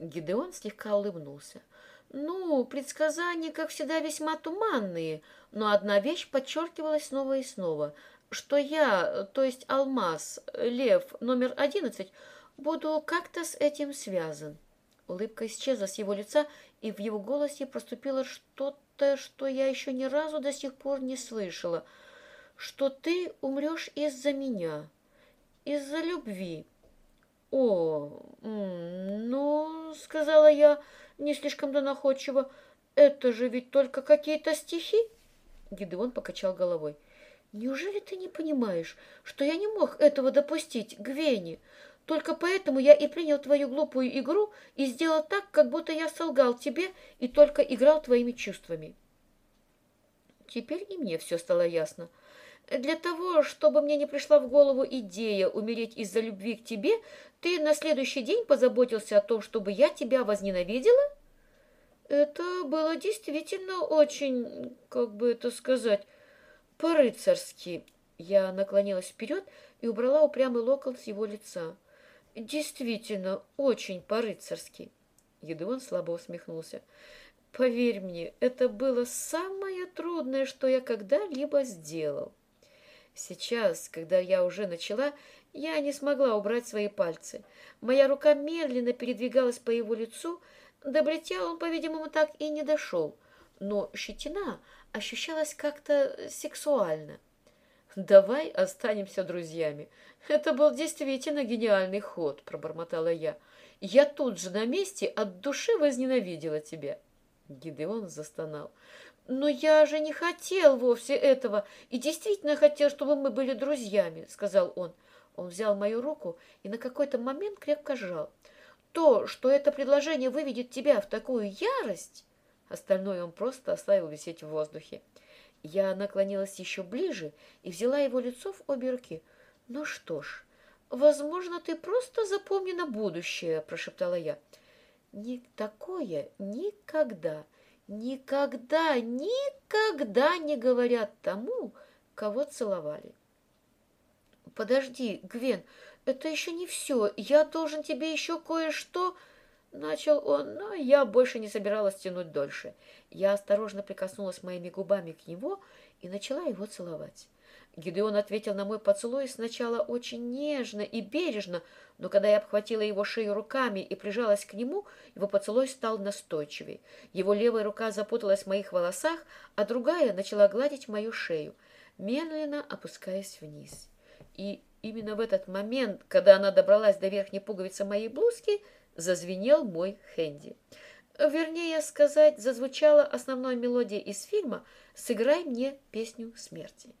Гидеон слегка улыбнулся. Ну, предсказания, как всегда, весьма туманные, но одна вещь подчеркивалась снова и снова, что я, то есть Алмаз, Лев, номер одиннадцать, буду как-то с этим связан. Улыбка исчезла с его лица, и в его голосе проступило что-то, что я еще ни разу до сих пор не слышала, что ты умрешь из-за меня, из-за любви. «О, сказала я, не слишком-то находчиво, — это же ведь только какие-то стихи!» Гидеон покачал головой. «Неужели ты не понимаешь, что я не мог этого допустить, Гвени? Только поэтому я и принял твою глупую игру и сделал так, как будто я солгал тебе и только играл твоими чувствами». Теперь и мне все стало ясно. Для того, чтобы мне не пришла в голову идея умереть из-за любви к тебе, ты на следующий день позаботился о том, чтобы я тебя возненавидела? Это было действительно очень, как бы это сказать, по-рыцарски. Я наклонилась вперед и убрала упрямый локон с его лица. Действительно, очень по-рыцарски. Едуон слабо усмехнулся. Поверь мне, это было самое трудное, что я когда-либо сделал. Сейчас, когда я уже начала, я не смогла убрать свои пальцы. Моя рука медленно передвигалась по его лицу. До бритья он, по-видимому, так и не дошел. Но щетина ощущалась как-то сексуально. «Давай останемся друзьями. Это был действительно гениальный ход», — пробормотала я. «Я тут же на месте от души возненавидела тебя». Гидеон застонал. «Но я же не хотел вовсе этого и действительно хотел, чтобы мы были друзьями», — сказал он. Он взял мою руку и на какой-то момент крепко сжал. «То, что это предложение выведет тебя в такую ярость...» Остальное он просто оставил висеть в воздухе. Я наклонилась еще ближе и взяла его лицо в обе руки. «Ну что ж, возможно, ты просто запомни на будущее», — прошептала я. «Не такое никогда, никогда, никогда не говорят тому, кого целовали». «Подожди, Гвен, это еще не все. Я должен тебе еще кое-что...» Начал он, но я больше не собиралась тянуть дольше. Я осторожно прикоснулась моими губами к него и начала его целовать. Гидеон ответил на мой поцелуй сначала очень нежно и бережно, но когда я обхватила его шею руками и прижалась к нему, его поцелуй стал настойчивей. Его левая рука запуталась в моих волосах, а другая начала гладить мою шею, медленно опускаясь вниз. И именно в этот момент, когда она добралась до верхней пуговицы моей блузки, зазвенел мой хэнди. Вернее сказать, зазвучала основная мелодия из фильма «Сыграй мне песню смерти».